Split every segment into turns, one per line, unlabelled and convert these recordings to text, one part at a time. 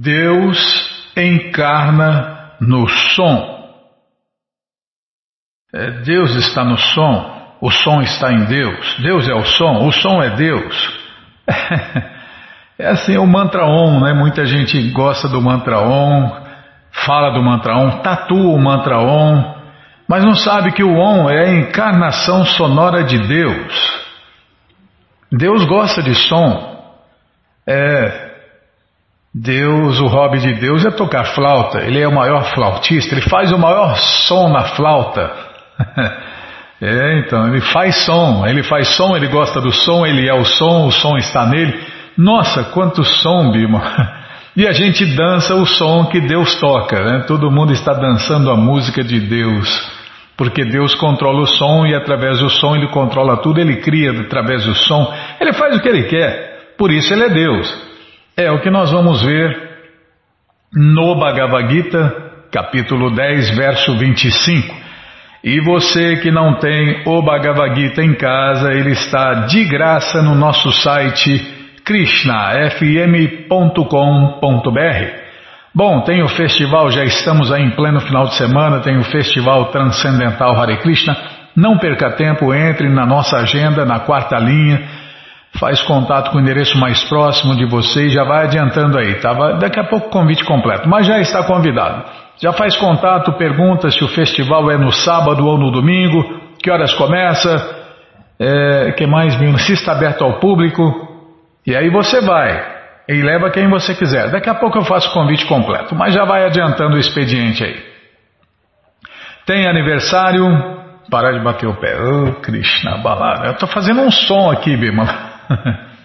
Deus encarna no som. É, Deus está no som, o som está em Deus. Deus é o som, o som é Deus. É assim o mantra Om, né? Muita gente gosta do mantra Om, fala do mantra Om, tatua o mantra Om, mas não sabe que o Om é a encarnação sonora de Deus. Deus gosta de som. É, Deus, o hobby de Deus é tocar flauta. Ele é o maior flautista, ele faz o maior som na flauta. é, então, ele faz som, ele faz som, ele gosta do som, ele é o som, o som está nele. Nossa, quanto som, Bima! E a gente dança o som que Deus toca, né? Todo mundo está dançando a música de Deus. Porque Deus controla o som e através do som ele controla tudo, ele cria através do som, ele faz o que ele quer, por isso ele é Deus. É o que nós vamos ver no Bhagavad Gita, capítulo 10, verso 25. E você que não tem o Bhagavad Gita em casa, ele está de graça no nosso site krishnafm.com.br. Bom, tem o festival, já estamos aí em pleno final de semana, tem o Festival Transcendental Hare Krishna. Não perca tempo, entre na nossa agenda, na quarta linha, faz contato com o endereço mais próximo de você e já vai adiantando aí, tá? Daqui a pouco convite completo, mas já está convidado. Já faz contato, pergunta se o festival é no sábado ou no domingo, que horas começa, é, que mais, se está aberto ao público, e aí você vai. E leva quem você quiser. Daqui a pouco eu faço o convite completo, mas já vai adiantando o expediente aí. Tem aniversário. Parar de bater o pé. Ô, oh, Krishna balada. Eu estou fazendo um som aqui, Bima.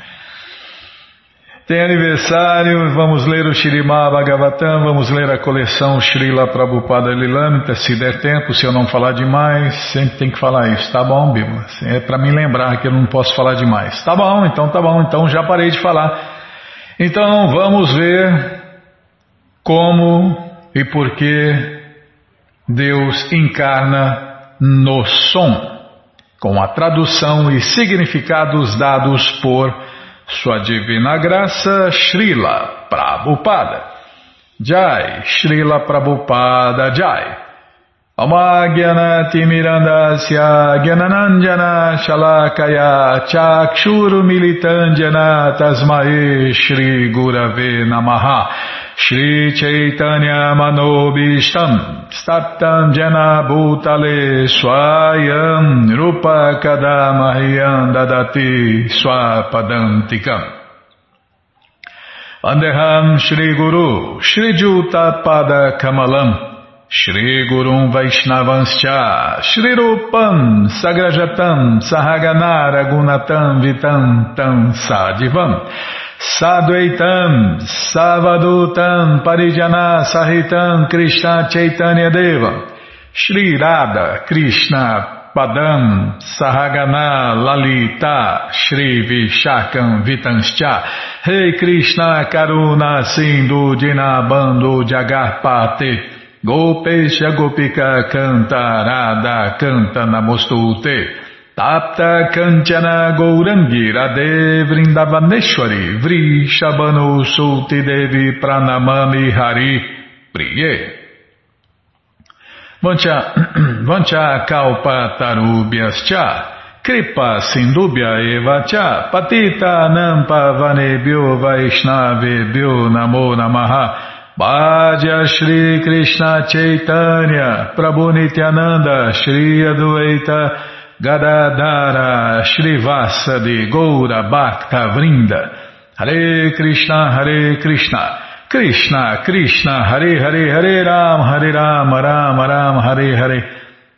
Tem aniversário, vamos ler o Shirimá Bhagavatam, vamos ler a coleção Srila Prabhupada Lilamita, se der tempo, se eu não falar demais, sempre tem que falar isso, tá bom, Bima? É para me lembrar que eu não posso falar demais. Tá bom, então tá bom, então já parei de falar. Então vamos ver como e por que Deus encarna no som, com a tradução e significados dados por Sua Divina Graça Srila Prabhupada. Jai, Srila Prabhupada Jai. अमाज्ञनतिमिरन्दस्य ज्ञननञ्जन शलाकया चाक्षुरुमिलितञ्जन तस्मये श्रीगुरवे नमः श्रीचैतन्यमनोभीष्टम् स्तप्तम् जन भूतले स्वायम् रूपकदा मह्यम् ददति स्वपदन्तिकम् Andeham Shri Guru Shri Gurum Vaishnavanscha Shri Rupam Sagrajatam Sahagana Gunatam Vitam Tam Sadivam Sadvaitam Savadutam Parijana Sahitam Krishna Chaitanya Deva Shri Radha Krishna Padam Sahagana Lalita Shri Vishakam Vitanscha Rei Krishna Karuna Sindhu Dinabando Jagarpate Gopesha Gopika Canta Radha Canta Namostute Tapta Kanchana Gourangi Radhe Vrindavaneshwari Vrishabhanu Sulti Devi Pranamami Hari Priye. Vancha, Vancha Kalpa Tarubhyascha. Kripa Sindubhya Eva Cha. Patita Nampa Vanebhyo Vaishnavebhyo Namo Namaha Bhaja Shri Krishna Chaitanya Prabhu Nityananda Shri Adueita Gadadara Shri Vasadi Goura Bhakta Vrinda Hare Krishna Hare Krishna. Krishna Krishna Hare Hare Hare Ram Hare Ram Ram Ram Hare Hare.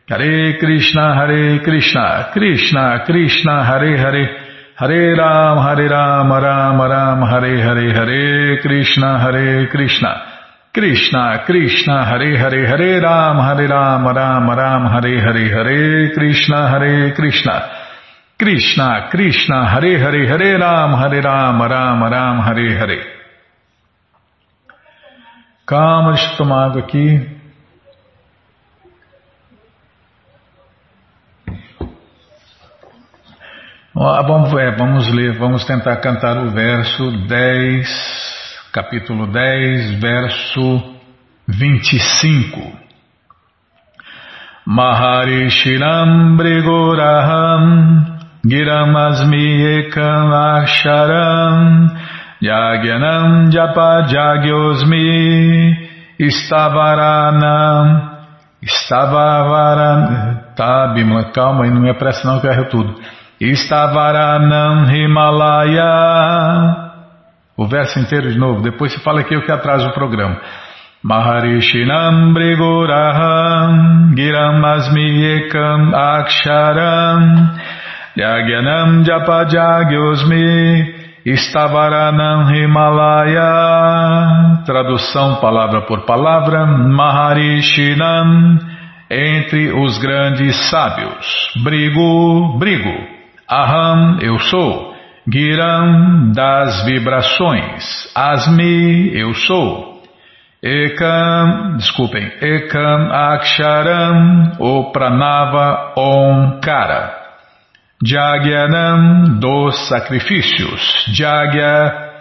Hare Krishna Hare Krishna. Krishna Krishna Hare Hare Hare Ram Hare Ram Ram Ram Hare Hare Hare Krishna Hare Krishna Krishna, Krishna, Hare Hare, Hare Ram, Hare Ram, Ram Ram, Hare Hare, Hare Krishna, Hare Krishna. Krishna, Krishna, Hare Hare, Hare Ram, Hare Ram, Ram Ram, Hare Hare. Calma, deixa eu tomar água aqui. Vamos, é, vamos ler, vamos tentar cantar o verso 10 capítulo 10, verso 25. Maharishiram Brigoraham Giramasmi Ekam Aksharam Yagyanam Japa Jagyosmi Istavaranam Estavaran, tá, Bimala, calma aí, não me apressa não que eu erro tudo. Estavaranam Himalaya. O verso inteiro de novo, depois se fala aqui o que atrasa o programa. Maharishinam Briguraham Giram Asmi Ekam Aksharam Yagyanam Japa Jagyosmi Istavaranam Himalaya, tradução palavra por palavra, Maharishinam, entre os grandes sábios, Brigo, Brigo, Aham, eu sou, Giram, das vibrações, Asmi, eu sou, Ekam, desculpem, Ekam Aksharam, o Pranava Onkara. Jagyanam dos sacrifícios. Jagya,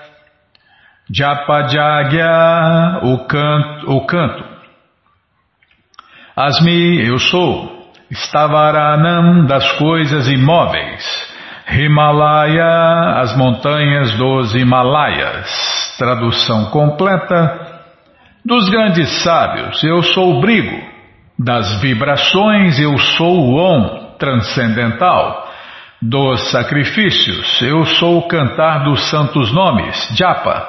Japa Jagya, o canto, o canto. Asmi, eu sou. Stavaranam das coisas imóveis. Himalaya, as montanhas dos Himalaias. Tradução completa. Dos grandes sábios, eu sou o brigo. Das vibrações, eu sou o Om, transcendental dos sacrifícios, eu sou o cantar dos santos nomes, Japa,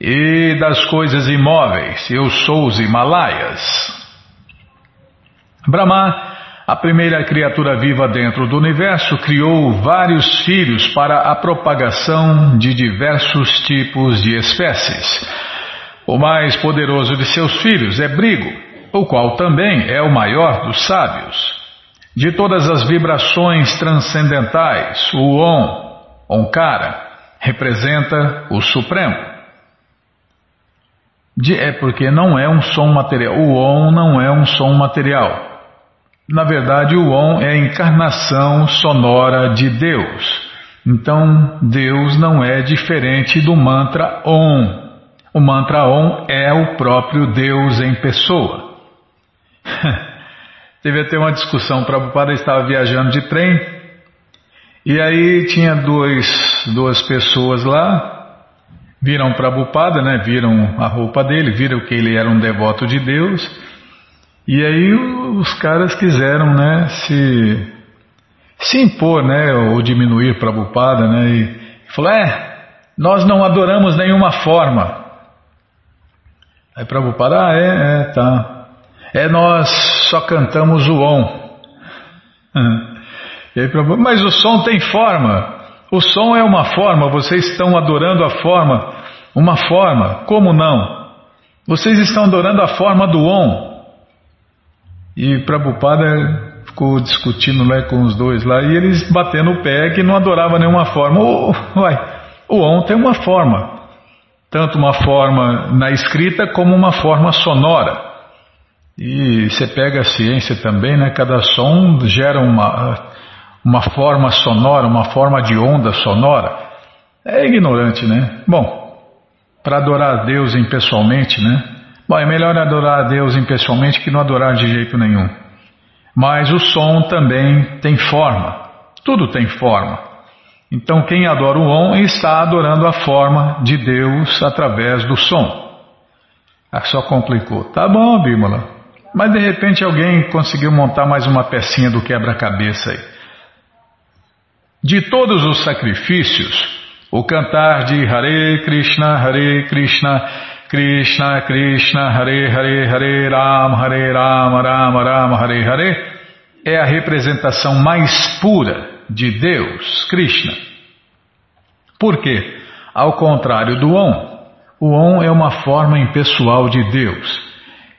e das coisas imóveis, eu sou os Himalaias. Brahma, a primeira criatura viva dentro do universo, criou vários filhos para a propagação de diversos tipos de espécies. O mais poderoso de seus filhos é Brigo, o qual também é o maior dos sábios. De todas as vibrações transcendentais, o Om, Onkara, representa o Supremo. De, é porque não é um som material. O Om não é um som material. Na verdade, o Om é a encarnação sonora de Deus. Então, Deus não é diferente do mantra Om. O mantra Om é o próprio Deus em pessoa. Teve até uma discussão, o Prabhupada estava viajando de trem e aí tinha dois, duas pessoas lá, viram Prabhupada, né, viram a roupa dele, viram que ele era um devoto de Deus e aí os caras quiseram né, se, se impor né, ou diminuir Prabhupada né, e falou, é, nós não adoramos nenhuma forma. Aí Prabhupada, ah, é, é, tá. É, nós só cantamos o Om. Aí, mas o som tem forma. O som é uma forma, vocês estão adorando a forma. Uma forma, como não? Vocês estão adorando a forma do Om. E Prabhupada ficou discutindo lá com os dois lá e eles batendo o pé que não adorava nenhuma forma. O, uai, o Om tem uma forma, tanto uma forma na escrita como uma forma sonora. E você pega a ciência também, né? Cada som gera uma, uma forma sonora, uma forma de onda sonora. É ignorante, né? Bom, para adorar a Deus impessoalmente, né? Bom, é melhor adorar a Deus impessoalmente que não adorar de jeito nenhum. Mas o som também tem forma. Tudo tem forma. Então quem adora o Om está adorando a forma de Deus através do som. Ah, só complicou. Tá bom, Bímola. Mas de repente alguém conseguiu montar mais uma pecinha do quebra-cabeça aí. De todos os sacrifícios, o cantar de Hare Krishna, Hare Krishna, Krishna Krishna, Hare Hare, Hare Ram, Hare Ram, Rama Rama, Hare Hare, é a representação mais pura de Deus, Krishna. Por quê? Ao contrário do Om, o Om é uma forma impessoal de Deus.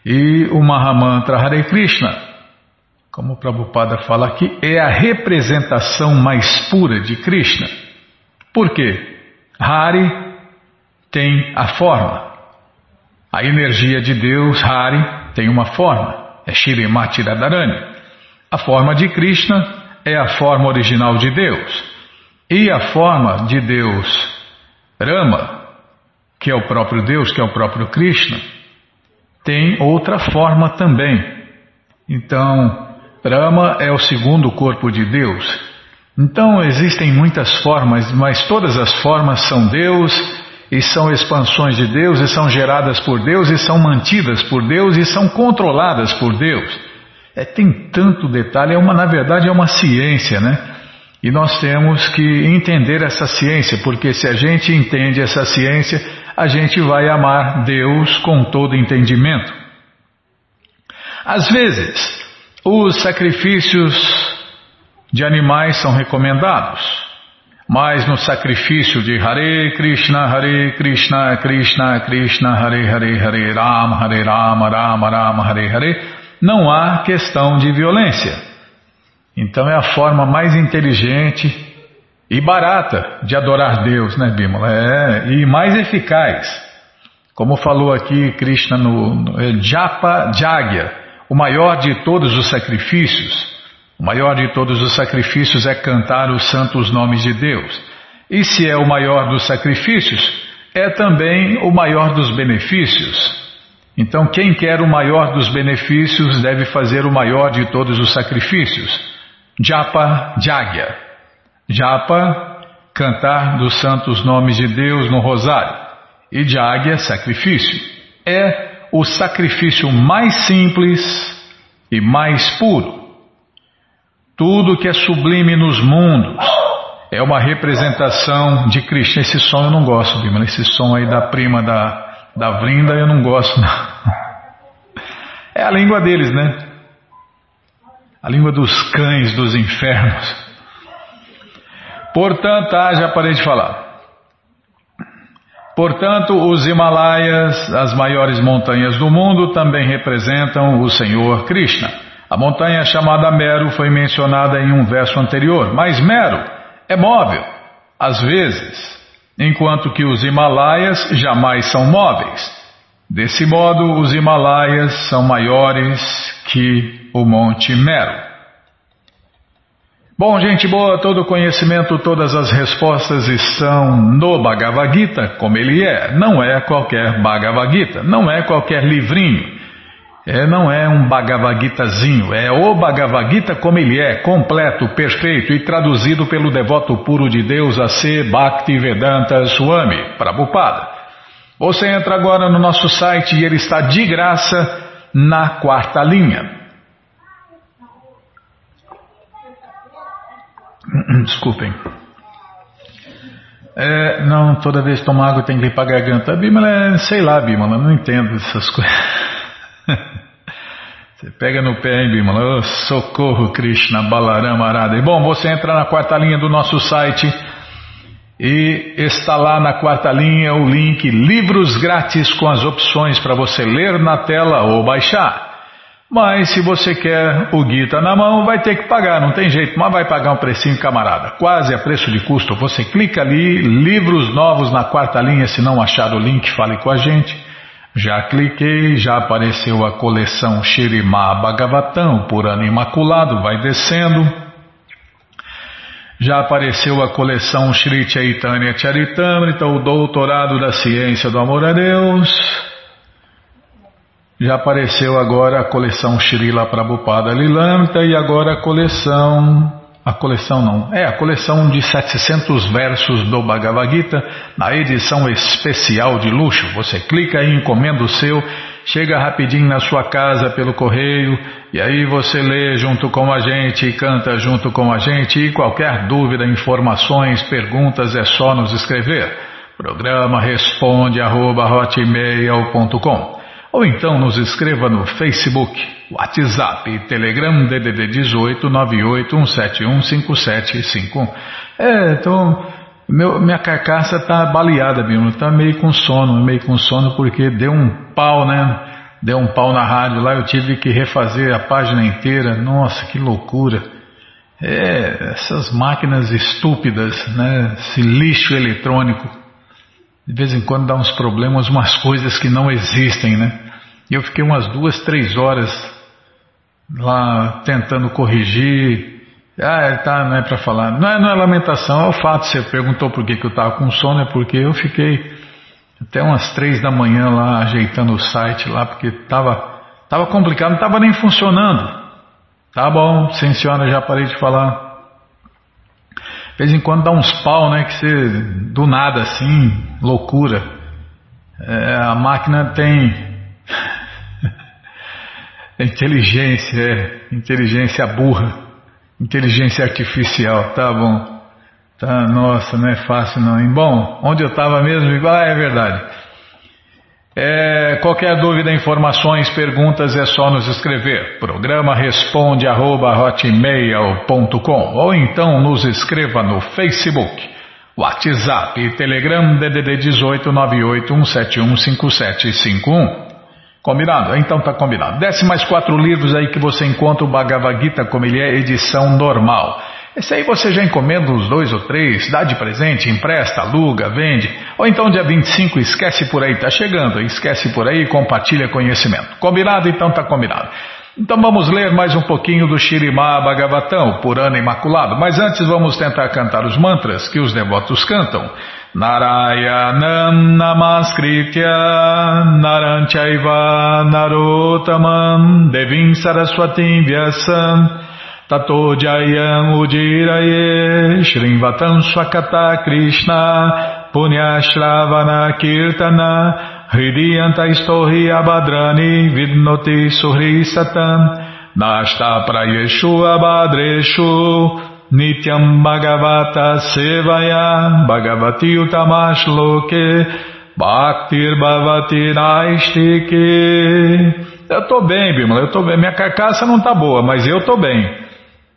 E o Mahamantra Hare Krishna, como o Prabhupada fala aqui, é a representação mais pura de Krishna. Por quê? Hari tem a forma. A energia de Deus, Hari, tem uma forma. É Shirimati Radharani. A forma de Krishna é a forma original de Deus. E a forma de Deus, Rama, que é o próprio Deus, que é o próprio Krishna, tem outra forma também. Então, Brahma é o segundo corpo de Deus. Então existem muitas formas, mas todas as formas são Deus e são expansões de Deus e são geradas por Deus e são mantidas por Deus e são controladas por Deus. É, tem tanto detalhe, é uma, na verdade é uma ciência, né? E nós temos que entender essa ciência, porque se a gente entende essa ciência, a gente vai amar Deus com todo entendimento. Às vezes, os sacrifícios de animais são recomendados, mas no sacrifício de Hare Krishna, Hare Krishna, Krishna Krishna, Hare Hare, Hare Rama, Hare Rama, Rama Rama, Hare Hare, não há questão de violência. Então é a forma mais inteligente e barata de adorar Deus, né, Bímola? É, e mais eficaz. Como falou aqui Krishna no, no é, Japa Jagya, o maior de todos os sacrifícios, o maior de todos os sacrifícios é cantar os santos nomes de Deus. E se é o maior dos sacrifícios, é também o maior dos benefícios. Então, quem quer o maior dos benefícios deve fazer o maior de todos os sacrifícios. Japa Jagya. Japa, cantar dos santos nomes de Deus no rosário. E Jagya, sacrifício. É o sacrifício mais simples e mais puro. Tudo que é sublime nos mundos é uma representação de Krishna. Esse som eu não gosto, Bima. Esse som aí da prima da, da Vrinda eu não gosto, não. É a língua deles, né? A língua dos cães dos infernos. Portanto, ah, já parei de falar. Portanto, os Himalaias, as maiores montanhas do mundo, também representam o Senhor Krishna. A montanha chamada Mero foi mencionada em um verso anterior, mas Mero é móvel, às vezes, enquanto que os Himalaias jamais são móveis. Desse modo, os Himalaias são maiores que o Monte Mero. Bom, gente boa, todo conhecimento, todas as respostas estão no Bhagavad Gita, como ele é. Não é qualquer Bhagavad Gita, não é qualquer livrinho. É, não é um Bhagavad Gitazinho, é o Bhagavad Gita como ele é, completo, perfeito e traduzido pelo devoto puro de Deus a ser Bhaktivedanta Swami, Prabhupada. Você entra agora no nosso site e ele está de graça na quarta linha. Desculpem. É, não, toda vez que tomar água tem que limpar a garganta. Bímola, sei lá, Bímola, não entendo essas coisas. Você pega no pé, hein, Bimala? Oh, socorro, Krishna, Balarama, Arada. E bom, você entra na quarta linha do nosso site e está lá na quarta linha o link Livros Grátis com as opções para você ler na tela ou baixar. Mas se você quer o Gita na mão, vai ter que pagar, não tem jeito, mas vai pagar um precinho, camarada. Quase a preço de custo. Você clica ali, livros novos na quarta linha, se não achar o link, fale com a gente. Já cliquei, já apareceu a coleção Shirimá Bhagavatam, por ano imaculado, vai descendo. Já apareceu a coleção Shri Chaitanya Charitamrita, o doutorado da ciência do amor a Deus. Já apareceu agora a coleção Srila Prabhupada Lilamrita e agora a coleção a coleção não, é a coleção de 700 versos do Bhagavad Gita, na edição especial de luxo. Você clica e encomenda o seu, chega rapidinho na sua casa pelo correio, e aí você lê junto com a gente, canta junto com a gente, e qualquer dúvida, informações, perguntas é só nos escrever. Programa responde arroba hotmail.com ou então nos escreva no Facebook, WhatsApp Telegram DDD 18 981715751. É, então meu, minha carcaça tá baleada, Bino, tá meio com sono, meio com sono porque deu um pau, né? Deu um pau na rádio lá, eu tive que refazer a página inteira. Nossa, que loucura! É, essas máquinas estúpidas, né? Esse lixo eletrônico. De vez em quando dá uns problemas, umas coisas que não existem, né? E eu fiquei umas duas, três horas lá tentando corrigir. Ah, tá, não é para falar. Não é, não é lamentação, é o fato. Você perguntou por que, que eu estava com sono, é porque eu fiquei Até umas três da manhã lá ajeitando o site lá, porque tava, tava complicado, não tava nem funcionando. Tá bom, sim senhora, já parei de falar. De vez em quando dá uns pau, né? Que você, do nada assim, loucura. É, a máquina tem inteligência, é, inteligência burra, inteligência artificial, tá bom. Tá, nossa, não é fácil não. E, bom, onde eu estava mesmo? Ah, é verdade. É, qualquer dúvida, informações, perguntas é só nos escrever. Programa responde arroba, ou então nos escreva no Facebook, WhatsApp e Telegram DDD 18 981715751. Combinado? Então tá combinado. Desce mais quatro livros aí que você encontra o Bhagavad Gita como ele é edição normal. Esse aí você já encomenda uns dois ou três, dá de presente, empresta, aluga, vende. Ou então dia 25 esquece por aí, tá chegando, esquece por aí compartilha conhecimento. Combinado? Então tá combinado. Então vamos ler mais um pouquinho do Shirimá Bhagavatam, Purana Imaculado. Mas antes vamos tentar cantar os mantras que os devotos cantam. Narayanam Namaskritya Naranchaiva Narotamam Devim Saraswatim Vyasam Tato Jayam Udiraye Shrimvatam Swakata Krishna Punyashravana Kirtana Hridiyanta Istohi Abhadrani Vidnoti Suhri Satam Nashta Prayeshu Abhadreshu Nityam Bhagavata Sevaya Bhagavati Utamash Loke Bhaktir Bhavati Naistike Eu estou bem, Bimala, eu estou bem. Minha carcaça não está boa, mas eu estou bem.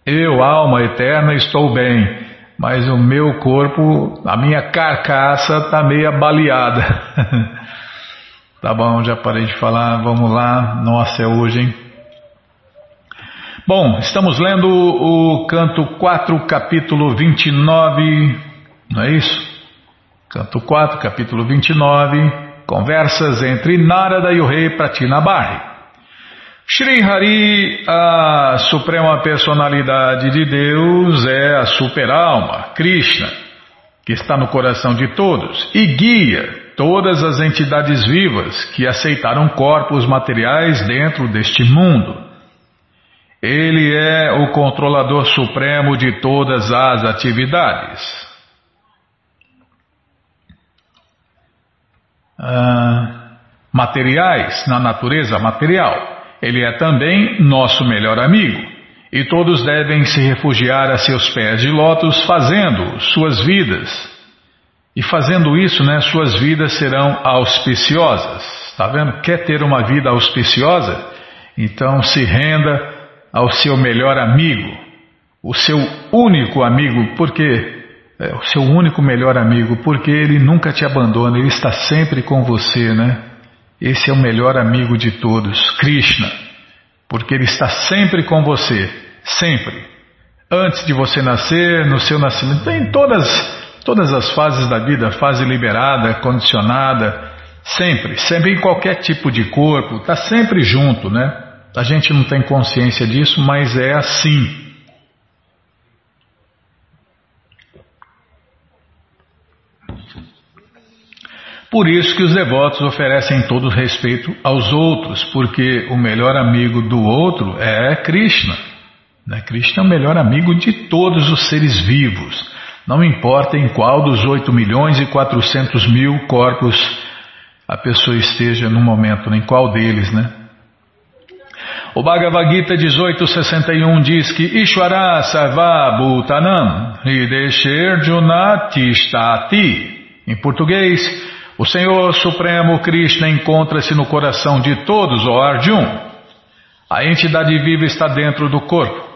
Eu, alma eterna, estou bem, mas o meu corpo, a minha carcaça está meio baleada. tá bom, já parei de falar, vamos lá. Nossa, é hoje, hein? Bom, estamos lendo o canto 4, capítulo 29, não é isso? Canto 4, capítulo 29, conversas entre Narada e o rei Pratinabarri. Shri Hari, a suprema personalidade de Deus, é a superalma, Krishna, que está no coração de todos e guia todas as entidades vivas que aceitaram corpos materiais dentro deste mundo. Ele é o controlador supremo de todas as atividades. Ah, materiais na natureza material. Ele é também nosso melhor amigo, e todos devem se refugiar a seus pés de lótus, fazendo suas vidas. E fazendo isso, né, suas vidas serão auspiciosas. Está vendo? Quer ter uma vida auspiciosa? Então se renda ao seu melhor amigo, o seu único amigo, porque é, o seu único melhor amigo, porque ele nunca te abandona, ele está sempre com você, né? Esse é o melhor amigo de todos, Krishna, porque ele está sempre com você, sempre. Antes de você nascer, no seu nascimento, em todas, todas as fases da vida, fase liberada, condicionada, sempre, sempre em qualquer tipo de corpo, está sempre junto, né? A gente não tem consciência disso, mas é assim. Por isso que os devotos oferecem todo respeito aos outros, porque o melhor amigo do outro é Krishna. Né? Krishna é o melhor amigo de todos os seres vivos. Não importa em qual dos 8 milhões e 400 mil corpos a pessoa esteja no momento, em qual deles, né? O Bhagavad Gita 1861 diz que Ishvara Sarva Bhutanam Hridesher Junatistati. Em português, o Senhor Supremo Krishna encontra-se no coração de todos, ó Arjun. A entidade viva está dentro do corpo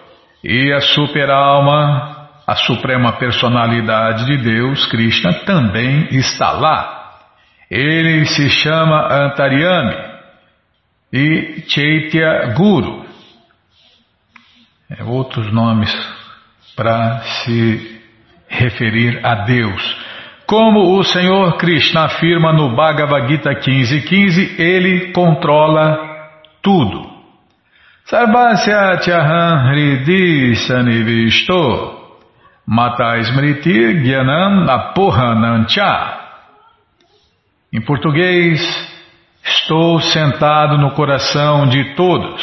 e a superalma, a suprema personalidade de Deus, Krishna, também está lá. Ele se chama Antaryami e Chaitya Guru. É outros nomes para se referir a Deus. Como o Senhor Krishna afirma no Bhagavad Gita 15.15, 15, ele controla tudo. Sarvasya Tyaham Hridi Sanivisto Mata Smriti Gyanam Apohanancha Em português, estou sentado no coração de todos.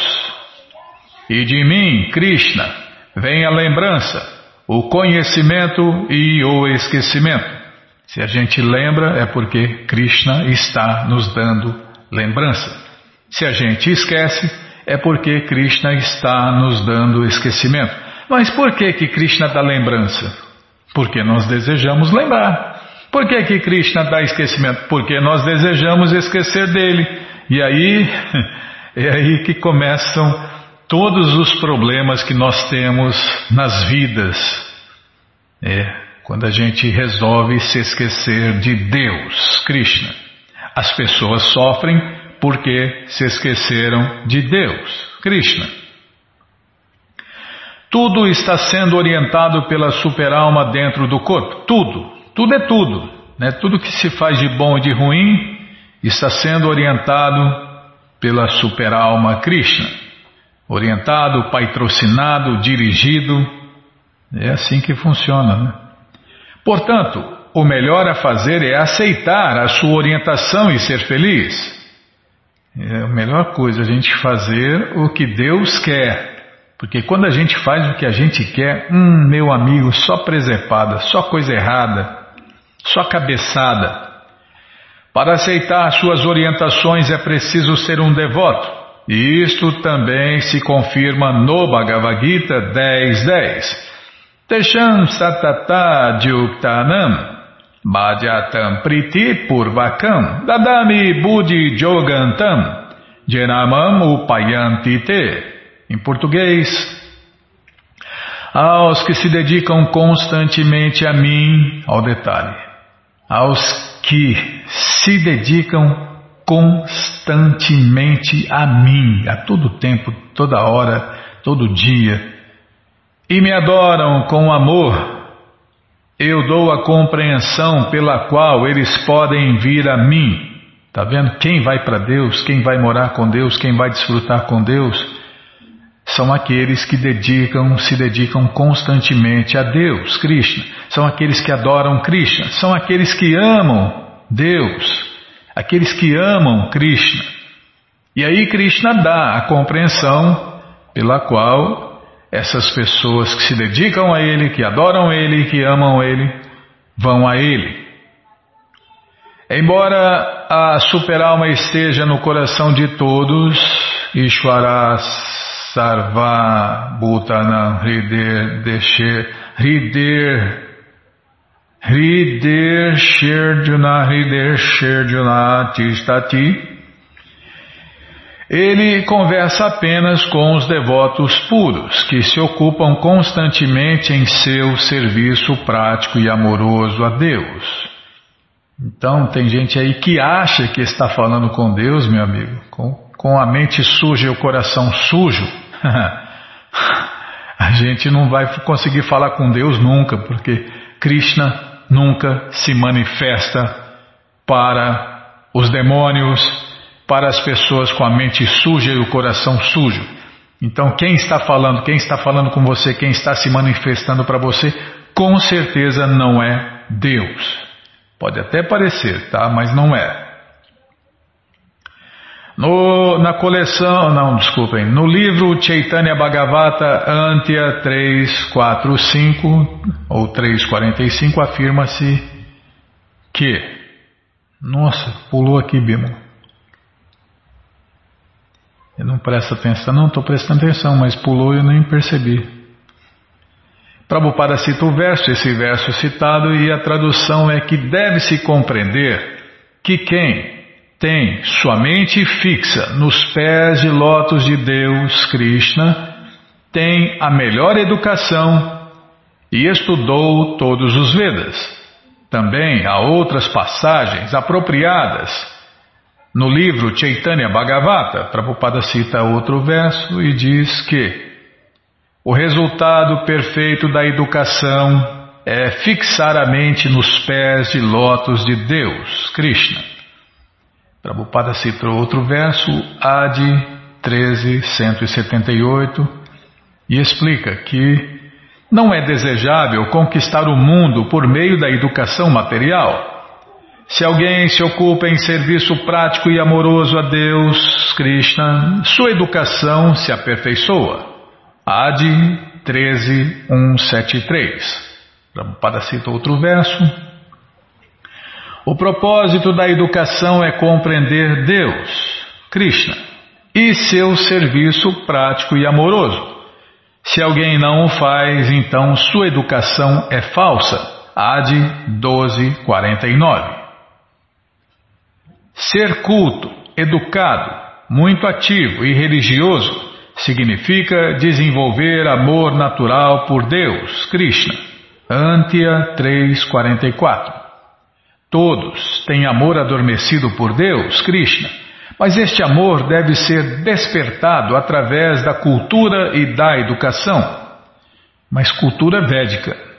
E de mim, Krishna, vem a lembrança, o conhecimento e o esquecimento. Se a gente lembra, é porque Krishna está nos dando lembrança. Se a gente esquece, é porque Krishna está nos dando esquecimento. Mas por que que Krishna dá lembrança? Porque nós desejamos lembrar. Por que que Krishna dá esquecimento? Porque nós desejamos esquecer dele. E aí, é aí que começam todos os problemas que nós temos nas vidas. É, quando a gente resolve se esquecer de Deus, Krishna. As pessoas sofrem porque se esqueceram de Deus, Krishna. Tudo está sendo orientado pela superalma dentro do corpo. Tudo. Tudo é tudo. Né? Tudo que se faz de bom e de ruim está sendo orientado pela superalma Krishna. Orientado, patrocinado, dirigido. É assim que funciona. Né? Portanto, o melhor a fazer é aceitar a sua orientação e ser feliz. É a melhor coisa a gente fazer o que Deus quer. Porque quando a gente faz o que a gente quer, hum, meu amigo, só presepada, só coisa errada, só cabeçada. Para aceitar suas orientações é preciso ser um devoto. E isto também se confirma no Bhagavad Gita 10.10. Tesham satata dyuktanam Bhajatam priti purvakam dadami buddhi jogantam jenamam upayantite. Em português, aos que se dedicam constantemente a mim, ao detalhe, aos que se dedicam constantemente a mim, a todo tempo, toda hora, todo dia, e me adoram com amor, eu dou a compreensão pela qual eles podem vir a mim. Está vendo? Quem vai para Deus, quem vai morar com Deus, quem vai desfrutar com Deus, são aqueles que dedicam, se dedicam constantemente a Deus, Krishna. São aqueles que adoram Krishna. São aqueles que amam Deus. Aqueles que amam Krishna. E aí Krishna dá a compreensão pela qual essas pessoas que se dedicam a Ele, que adoram Ele, que amam Ele, vão a Ele. Embora a superalma esteja no coração de todos, Ishvara Sarva Bhutanam Hrider Desher Hrider Hrider Sherduna Hrider Sherduna Tistati ele conversa apenas com os devotos puros, que se ocupam constantemente em seu serviço prático e amoroso a Deus. Então, tem gente aí que acha que está falando com Deus, meu amigo, com, com a mente suja e o coração sujo. a gente não vai conseguir falar com Deus nunca, porque Krishna nunca se manifesta para os demônios, para as pessoas com a mente suja e o coração sujo. Então, quem está falando, quem está falando com você, quem está se manifestando para você, com certeza não é Deus. Pode até parecer, tá? Mas não é. No, na coleção, não, desculpem, no livro Chaitanya Bhagavata Antya 345 ou 345 afirma-se que, nossa, pulou aqui, Bimo. Eu não presta atenção, não estou prestando atenção, mas pulou e eu nem percebi. Prabhupada cita o verso, esse verso citado, e a tradução é que deve-se compreender que quem tem sua mente fixa nos pés de lótus de Deus, Krishna, tem a melhor educação e estudou todos os Vedas. Também há outras passagens apropriadas no livro Chaitanya Bhagavata, Prabhupada cita outro verso e diz que o resultado perfeito da educação é fixar a mente nos pés de lótus de Deus, Krishna. Prabhupada cita outro verso, Adi 13.178, e explica que não é desejável conquistar o mundo por meio da educação material Se alguém se ocupa em serviço prático e amoroso a Deus, Krishna, sua educação se aperfeiçoa. Adi 13173. Prabhupada cita outro verso. O propósito da educação é compreender Deus, Krishna, e seu serviço prático e amoroso. Se alguém não o faz, então sua educação é falsa. Adi 1249. Ser culto, educado, muito ativo e religioso significa desenvolver amor natural por Deus, Krishna. Antia 344. Todos têm amor adormecido por Deus, Krishna, mas este amor deve ser despertado através da cultura e da educação. Mas cultura védica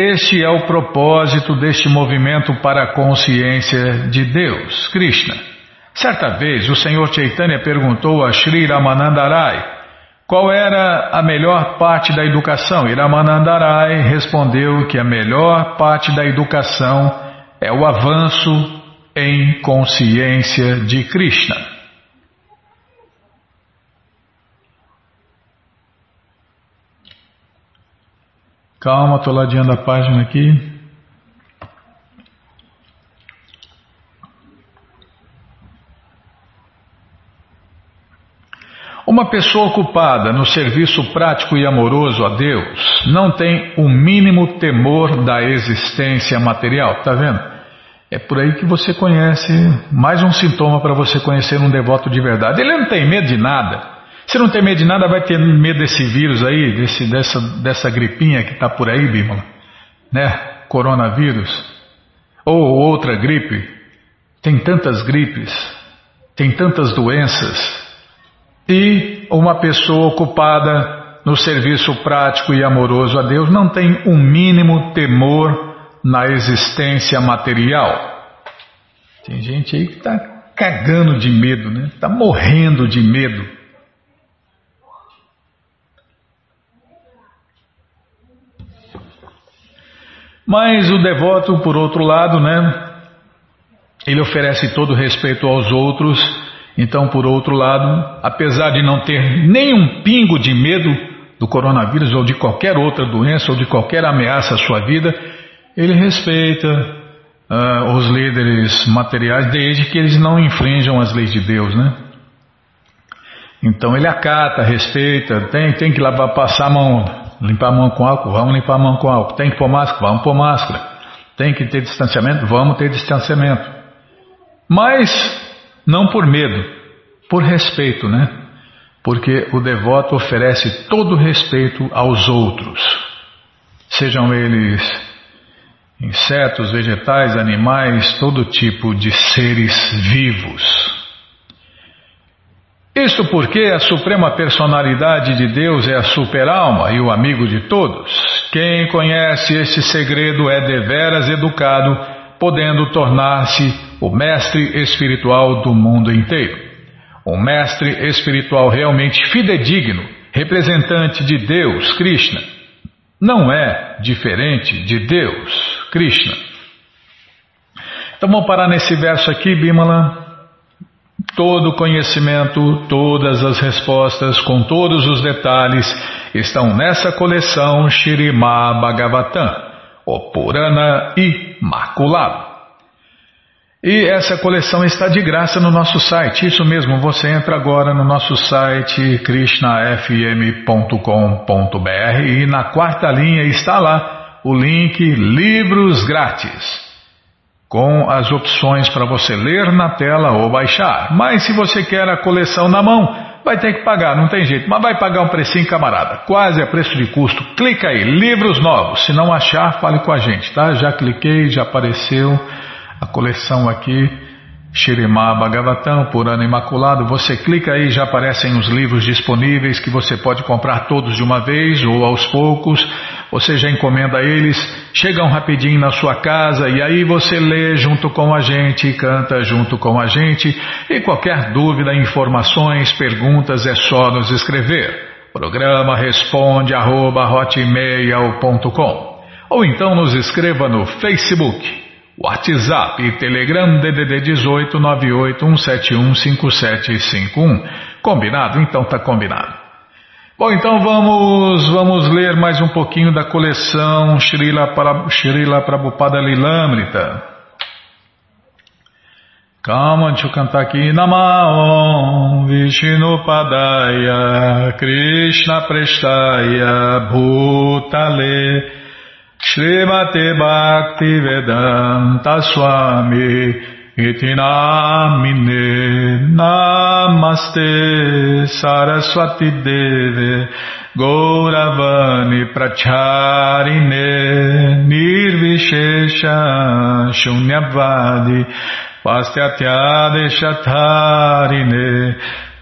este é o propósito deste movimento para a consciência de Deus, Krishna. Certa vez o Senhor Chaitanya perguntou a Sri Ramanandarai qual era a melhor parte da educação e Ramanandarai respondeu que a melhor parte da educação é o avanço em consciência de Krishna. Calma, estou ladeando a página aqui. Uma pessoa ocupada no serviço prático e amoroso a Deus não tem o mínimo temor da existência material, tá vendo? É por aí que você conhece mais um sintoma para você conhecer um devoto de verdade. Ele não tem medo de nada. Você não tem medo de nada, vai ter medo desse vírus aí, desse, dessa, dessa gripinha que está por aí, Bímola, né? Coronavírus. Ou outra gripe. Tem tantas gripes, tem tantas doenças. E uma pessoa ocupada no serviço prático e amoroso a Deus não tem um mínimo temor na existência material. Tem gente aí que está cagando de medo, né? Está morrendo de medo. Mas o devoto, por outro lado, né, ele oferece todo respeito aos outros, então, por outro lado, apesar de não ter nenhum pingo de medo do coronavírus ou de qualquer outra doença ou de qualquer ameaça à sua vida, ele respeita uh, os líderes materiais desde que eles não infringam as leis de Deus, né? Então ele acata, respeita, tem, tem que lavar, passar a mão limpar a mão com álcool, vamos limpar a mão com álcool. Tem que pôr máscara, vamos pôr máscara. Tem que ter distanciamento, vamos ter distanciamento. Mas não por medo, por respeito, né? Porque o devoto oferece todo respeito aos outros, sejam eles insetos, vegetais, animais, todo tipo de seres vivos. Isto porque a suprema personalidade de Deus é a superalma e o amigo de todos. Quem conhece este segredo é deveras educado, podendo tornar-se o mestre espiritual do mundo inteiro. Um mestre espiritual realmente fidedigno, representante de Deus, Krishna, não é diferente de Deus, Krishna. Então vamos parar nesse verso aqui, Bimala. Todo conhecimento, todas as respostas, com todos os detalhes, estão nessa coleção Shirima Bhagavatam, o Purana Imaculado. E essa coleção está de graça no nosso site. Isso mesmo, você entra agora no nosso site krishnafm.com.br e na quarta linha está lá o link Livros Grátis com as opções para você ler na tela ou baixar. Mas se você quer a coleção na mão, vai ter que pagar, não tem jeito. Mas vai pagar um precinho, camarada. Quase a preço de custo. Clica aí, livros novos. Se não achar, fale com a gente, tá? Já cliquei, já apareceu a coleção aqui. Shirimá Bhagavatam, por ano imaculado, você clica aí, já aparecem os livros disponíveis que você pode comprar todos de uma vez ou aos poucos, você já encomenda eles, chegam rapidinho na sua casa e aí você lê junto com a gente, canta junto com a gente e qualquer dúvida, informações, perguntas é só nos escrever. Programa responde arroba hotmail.com ou então nos escreva no Facebook, WhatsApp e Telegram DDD 18 981715751. Combinado? Então tá combinado. Bom, então vamos vamos ler mais um pouquinho da coleção Srila, Srila Prabhupada Lilamrita. Calma, deixa eu cantar aqui. Namaon Vishnu Padaya Krishna Prestaya Bhutale Srimate Bhakti Vedanta Swami Iti Namine Namaste Saraswati Deve Gauravani Pracharine Nirvishesha Shunyavadi Pastyatyadeshatarine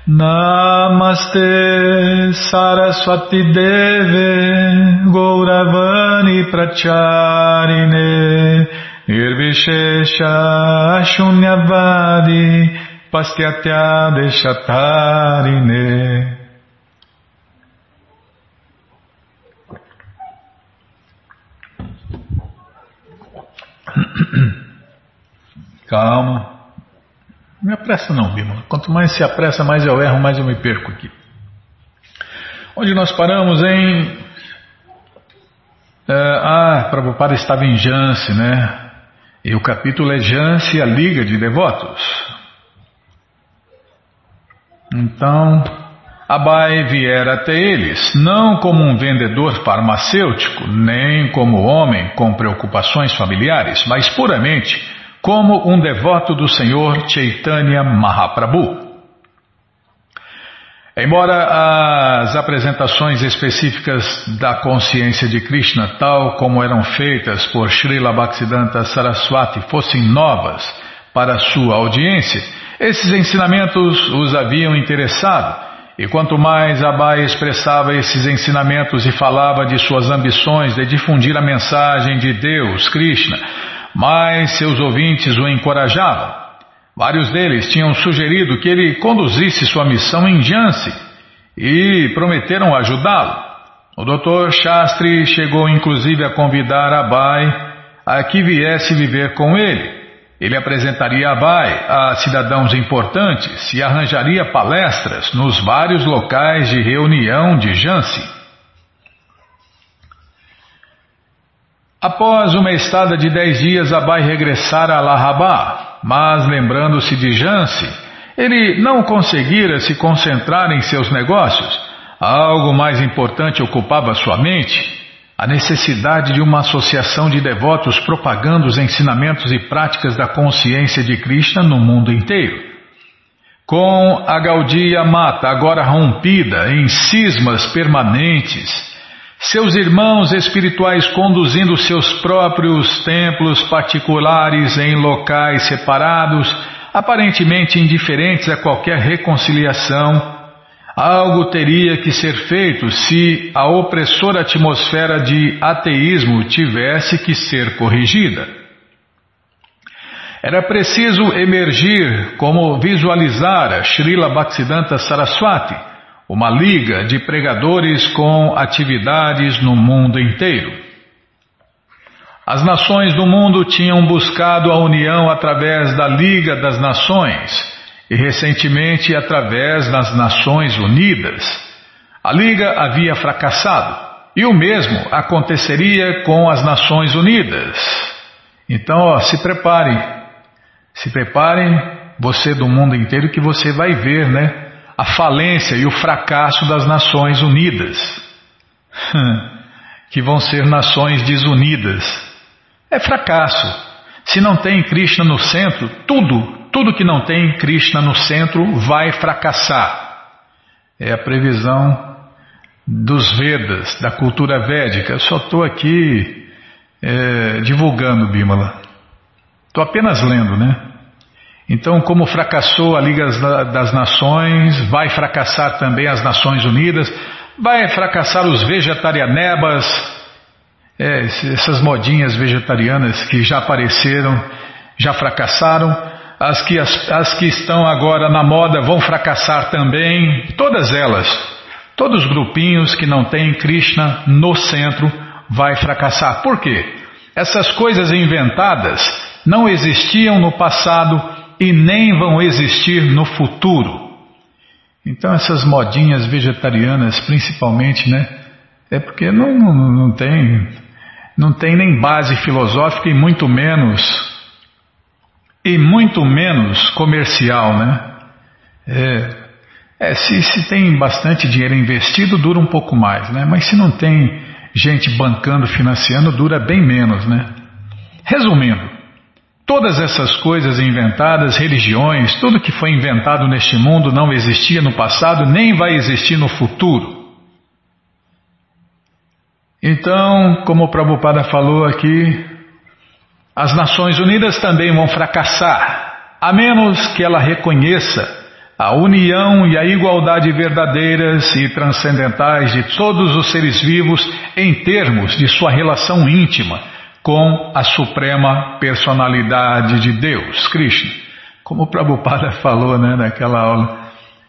Namaste Saraswati Deve Gauravani Pracharine Nirvishesha Shunyavadi Pastyatya Deshatarine Calma. Não me apressa não, Bima. Quanto mais se apressa, mais eu erro, mais eu me perco aqui. Onde nós paramos em... É, ah, Prabhupada estava em Jance, né? E o capítulo é Jance, a Liga de Devotos. Então, Abai viera até eles, não como um vendedor farmacêutico, nem como homem com preocupações familiares, mas puramente como um devoto do Senhor Chaitanya Mahaprabhu. Embora as apresentações específicas da consciência de Krishna, tal como eram feitas por Srila Bhaktisiddhanta Saraswati, fossem novas para sua audiência, esses ensinamentos os haviam interessado, e quanto mais Abai expressava esses ensinamentos e falava de suas ambições de difundir a mensagem de Deus, Krishna, mas seus ouvintes o encorajavam. Vários deles tinham sugerido que ele conduzisse sua missão em Jansi e prometeram ajudá-lo. O Dr. Shastri chegou inclusive a convidar Abai a que viesse viver com ele. Ele apresentaria Abai a cidadãos importantes e arranjaria palestras nos vários locais de reunião de Jansi. Após uma estada de dez dias, Abai regressara a Lahabá, mas lembrando-se de Jance, ele não conseguira se concentrar em seus negócios. Algo mais importante ocupava sua mente, a necessidade de uma associação de devotos propagando os ensinamentos e práticas da consciência de Krishna no mundo inteiro. Com a Gaudia Mata agora rompida em cismas permanentes, seus irmãos espirituais conduzindo seus próprios templos particulares em locais separados, aparentemente indiferentes a qualquer reconciliação, algo teria que ser feito se a opressora atmosfera de ateísmo tivesse que ser corrigida. Era preciso emergir como visualizara Srila Bhaktisiddhanta Saraswati uma liga de pregadores com atividades no mundo inteiro. As nações do mundo tinham buscado a união através da Liga das Nações e recentemente através das Nações Unidas. A Liga havia fracassado e o mesmo aconteceria com as Nações Unidas. Então, ó, se preparem, se preparem, você do mundo inteiro, que você vai ver, né? A falência e o fracasso das Nações Unidas, que vão ser nações desunidas. É fracasso. Se não tem Krishna no centro, tudo, tudo que não tem Krishna no centro vai fracassar. É a previsão dos Vedas, da cultura védica. Eu só estou aqui é, divulgando, Bimala. Estou apenas lendo, né? Então, como fracassou a Liga das Nações, vai fracassar também as Nações Unidas, vai fracassar os vegetarianebas, é, essas modinhas vegetarianas que já apareceram, já fracassaram, as que, as, as que estão agora na moda vão fracassar também, todas elas, todos os grupinhos que não têm Krishna no centro vai fracassar. Por quê? Essas coisas inventadas não existiam no passado e nem vão existir no futuro. Então essas modinhas vegetarianas, principalmente, né? É porque não, não, não tem não tem nem base filosófica e muito menos e muito menos comercial, né? É, é, se, se tem bastante dinheiro investido, dura um pouco mais, né? Mas se não tem gente bancando, financiando, dura bem menos, né? Resumindo, todas essas coisas inventadas, religiões, tudo que foi inventado neste mundo não existia no passado, nem vai existir no futuro. Então, como o Prabhupada falou aqui, as Nações Unidas também vão fracassar, a menos que ela reconheça a união e a igualdade verdadeiras e transcendentais de todos os seres vivos em termos de sua relação íntima com a suprema personalidade de Deus, Krishna. Como o Prabhupada falou né, naquela aula,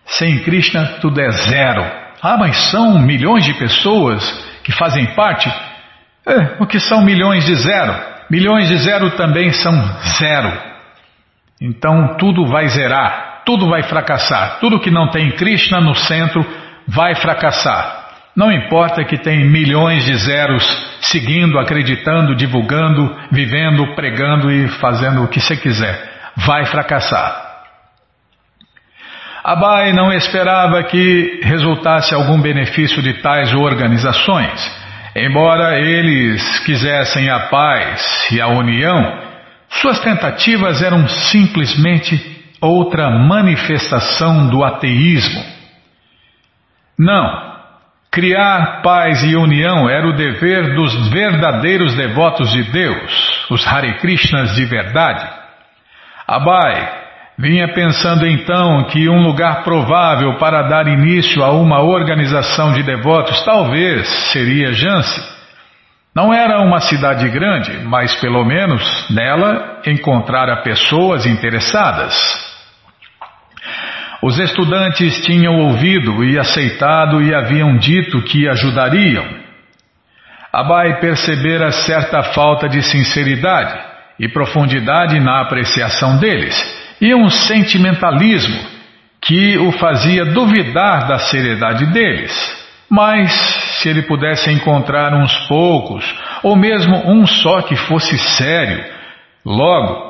sem Krishna tudo é zero. Ah, mas são milhões de pessoas que fazem parte? É, o que são milhões de zero? Milhões de zero também são zero. Então tudo vai zerar tudo vai fracassar. Tudo que não tem Krishna no centro vai fracassar. Não importa que tem milhões de zeros seguindo, acreditando, divulgando, vivendo, pregando e fazendo o que você quiser. Vai fracassar. Abai não esperava que resultasse algum benefício de tais organizações. Embora eles quisessem a paz e a união, suas tentativas eram simplesmente outra manifestação do ateísmo. Não. Criar paz e união era o dever dos verdadeiros devotos de Deus, os Hare Krishnas de verdade. Abai vinha pensando então que um lugar provável para dar início a uma organização de devotos talvez seria Jansi. Não era uma cidade grande, mas pelo menos nela encontrara pessoas interessadas. Os estudantes tinham ouvido e aceitado e haviam dito que ajudariam. Abai percebera certa falta de sinceridade e profundidade na apreciação deles e um sentimentalismo que o fazia duvidar da seriedade deles. Mas, se ele pudesse encontrar uns poucos, ou mesmo um só que fosse sério, logo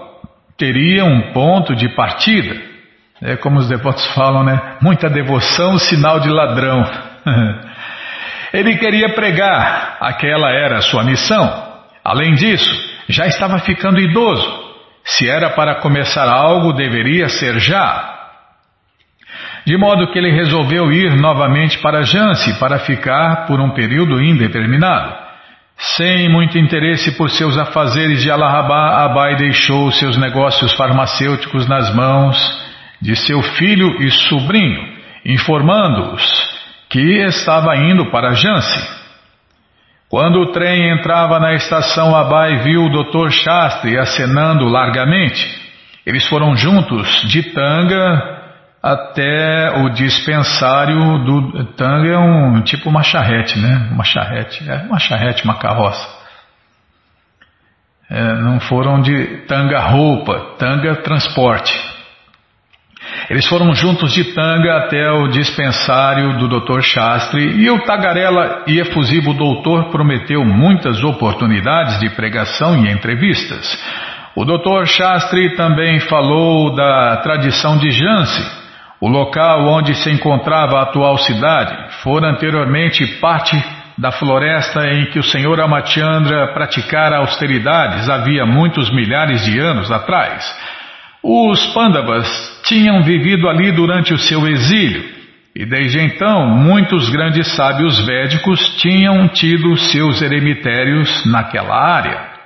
teria um ponto de partida. É como os devotos falam, né? Muita devoção, sinal de ladrão. Ele queria pregar, aquela era a sua missão. Além disso, já estava ficando idoso. Se era para começar algo, deveria ser já. De modo que ele resolveu ir novamente para Jansi para ficar por um período indeterminado. Sem muito interesse por seus afazeres de Allahabad, Abai deixou seus negócios farmacêuticos nas mãos de seu filho e sobrinho, informando-os que estava indo para Jansi. Quando o trem entrava na estação, Abai viu o Dr. Shastri acenando largamente. Eles foram juntos de tanga até o dispensário do tanga é um tipo uma charrete, né? Uma charrete, é uma charrete, uma carroça. É, não foram de tanga roupa, tanga transporte. Eles foram juntos de tanga até o dispensário do Dr. Shastri e o tagarela e efusivo doutor prometeu muitas oportunidades de pregação e entrevistas. O Dr. Shastri também falou da tradição de Jansi, o local onde se encontrava a atual cidade, fora anteriormente parte da floresta em que o Senhor Amachandra praticara austeridades havia muitos milhares de anos atrás. Os Pandavas tinham vivido ali durante o seu exílio e desde então muitos grandes sábios védicos tinham tido seus eremitérios naquela área.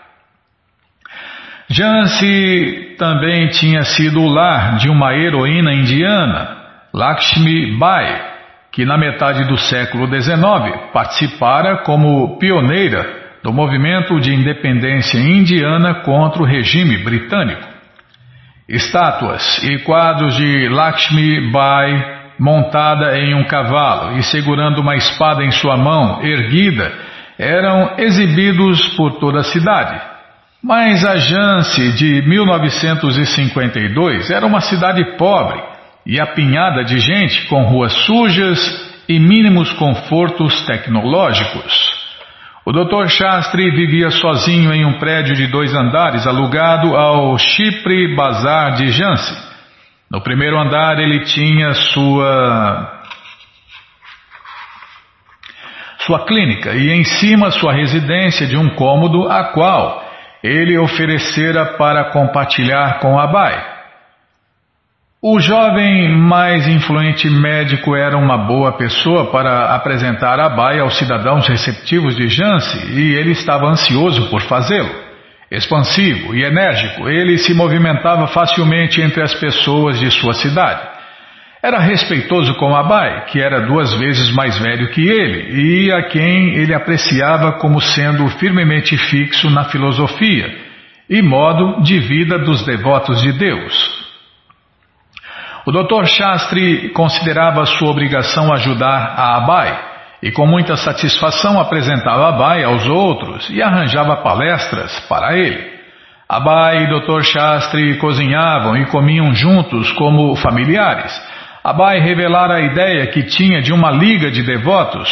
Jansi também tinha sido o lar de uma heroína indiana, Lakshmi Bai, que na metade do século XIX participara como pioneira do movimento de independência indiana contra o regime britânico. Estátuas e quadros de Lakshmi Bai montada em um cavalo e segurando uma espada em sua mão erguida eram exibidos por toda a cidade. Mas a Jance de 1952 era uma cidade pobre e apinhada de gente com ruas sujas e mínimos confortos tecnológicos. O Dr. Shastri vivia sozinho em um prédio de dois andares alugado ao Chipre Bazar de Jance. No primeiro andar ele tinha sua sua clínica e em cima sua residência de um cômodo a qual ele oferecera para compartilhar com Abai. O jovem mais influente médico era uma boa pessoa para apresentar Abai aos cidadãos receptivos de Jance e ele estava ansioso por fazê-lo. Expansivo e enérgico, ele se movimentava facilmente entre as pessoas de sua cidade. Era respeitoso com Abai, que era duas vezes mais velho que ele e a quem ele apreciava como sendo firmemente fixo na filosofia e modo de vida dos devotos de Deus. O Dr. Shastri considerava sua obrigação ajudar a Abai e com muita satisfação apresentava Abai aos outros e arranjava palestras para ele. Abai e Dr. Shastri cozinhavam e comiam juntos como familiares Abai revelara a ideia que tinha de uma liga de devotos,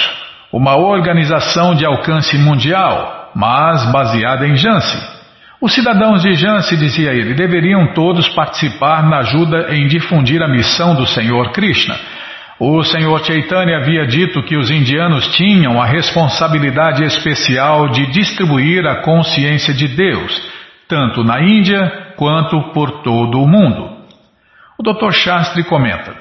uma organização de alcance mundial, mas baseada em Jansi. Os cidadãos de Jansi, dizia ele, deveriam todos participar na ajuda em difundir a missão do Senhor Krishna. O Senhor Chaitanya havia dito que os indianos tinham a responsabilidade especial de distribuir a consciência de Deus, tanto na Índia quanto por todo o mundo. O Dr. Shastri comenta.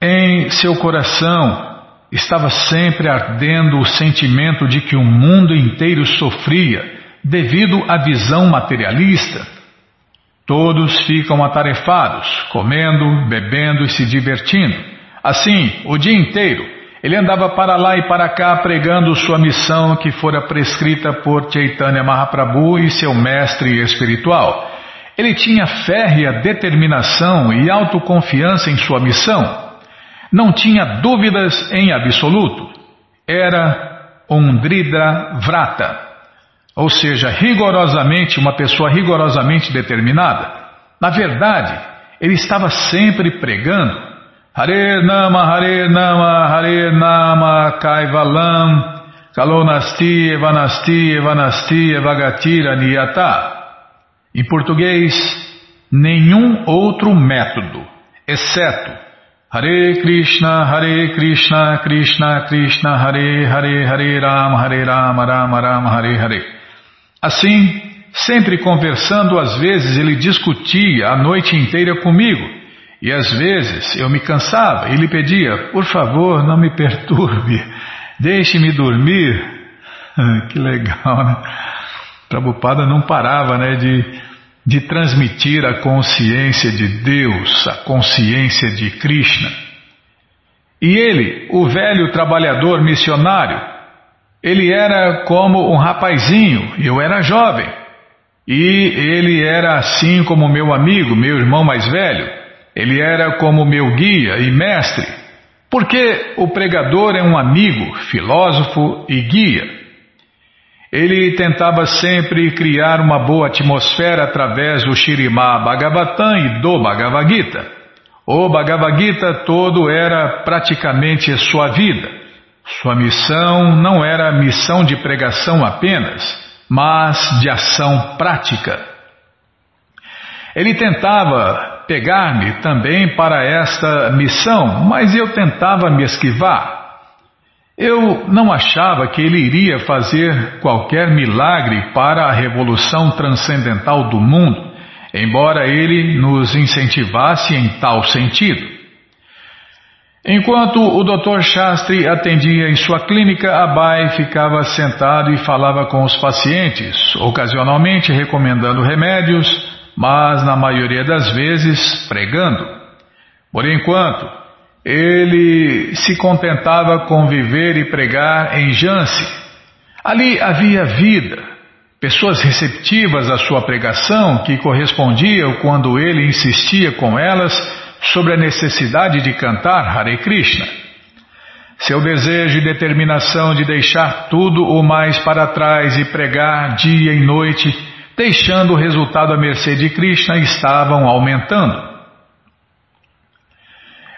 Em seu coração estava sempre ardendo o sentimento de que o mundo inteiro sofria devido à visão materialista. Todos ficam atarefados, comendo, bebendo e se divertindo. Assim, o dia inteiro, ele andava para lá e para cá pregando sua missão que fora prescrita por Chaitanya Mahaprabhu e seu mestre espiritual. Ele tinha férrea determinação e autoconfiança em sua missão não tinha dúvidas em absoluto. Era um Vrata, ou seja, rigorosamente, uma pessoa rigorosamente determinada. Na verdade, ele estava sempre pregando. Hare Nama, Hare Nama, Hare Nama, Kaivalam, Kalonasti, Evanasti, Evanasti, Evagatira, Niyata. Em português, nenhum outro método, exceto Hare Krishna, Hare Krishna, Krishna Krishna, Hare Hare, Hare Rama, Hare Rama, Rama Rama, Hare Hare. Assim, sempre conversando, às vezes ele discutia a noite inteira comigo, e às vezes eu me cansava e lhe pedia, por favor, não me perturbe, deixe-me dormir. que legal, né? Prabhupada não parava, né, de de transmitir a consciência de Deus, a consciência de Krishna. E ele, o velho trabalhador missionário, ele era como um rapazinho, eu era jovem. E ele era assim como meu amigo, meu irmão mais velho. Ele era como meu guia e mestre. Porque o pregador é um amigo, filósofo e guia. Ele tentava sempre criar uma boa atmosfera através do Shirimá Bhagavatam e do Bhagavad Gita. O Bhagavad Gita todo era praticamente sua vida. Sua missão não era missão de pregação apenas, mas de ação prática. Ele tentava pegar-me também para esta missão, mas eu tentava me esquivar. Eu não achava que ele iria fazer qualquer milagre para a revolução transcendental do mundo, embora ele nos incentivasse em tal sentido. Enquanto o Dr. Shastri atendia em sua clínica, Abai ficava sentado e falava com os pacientes, ocasionalmente recomendando remédios, mas na maioria das vezes pregando. Por enquanto, ele se contentava com viver e pregar em Jance. Ali havia vida, pessoas receptivas à sua pregação que correspondiam quando ele insistia com elas sobre a necessidade de cantar Hare Krishna. Seu desejo e determinação de deixar tudo o mais para trás e pregar dia e noite, deixando o resultado à mercê de Krishna, estavam aumentando.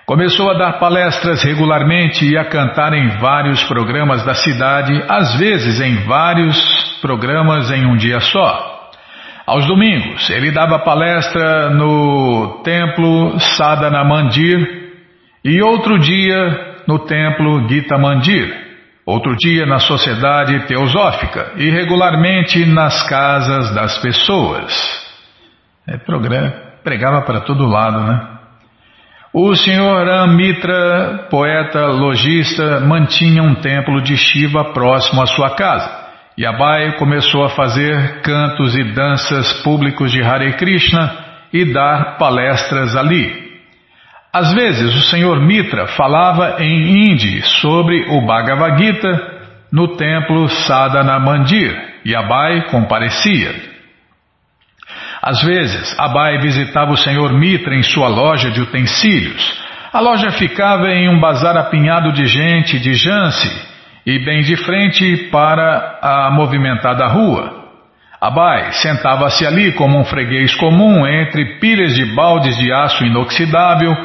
Começou a dar palestras regularmente e a cantar em vários programas da cidade, às vezes em vários programas em um dia só. Aos domingos, ele dava palestra no templo Sadhana Mandir e outro dia no templo Gita Mandir, outro dia na sociedade teosófica e regularmente nas casas das pessoas. É, pregava para todo lado, né? O Sr. Amitra, poeta lojista, mantinha um templo de Shiva próximo à sua casa. E Abai começou a fazer cantos e danças públicos de Hare Krishna e dar palestras ali. Às vezes o Sr. Mitra falava em hindi sobre o Bhagavad Gita no templo Sadhana Mandir e Abai comparecia. Às vezes, Abai visitava o senhor Mitra em sua loja de utensílios. A loja ficava em um bazar apinhado de gente de Jance e bem de frente para a movimentada rua. Abai sentava-se ali como um freguês comum entre pilhas de baldes de aço inoxidável,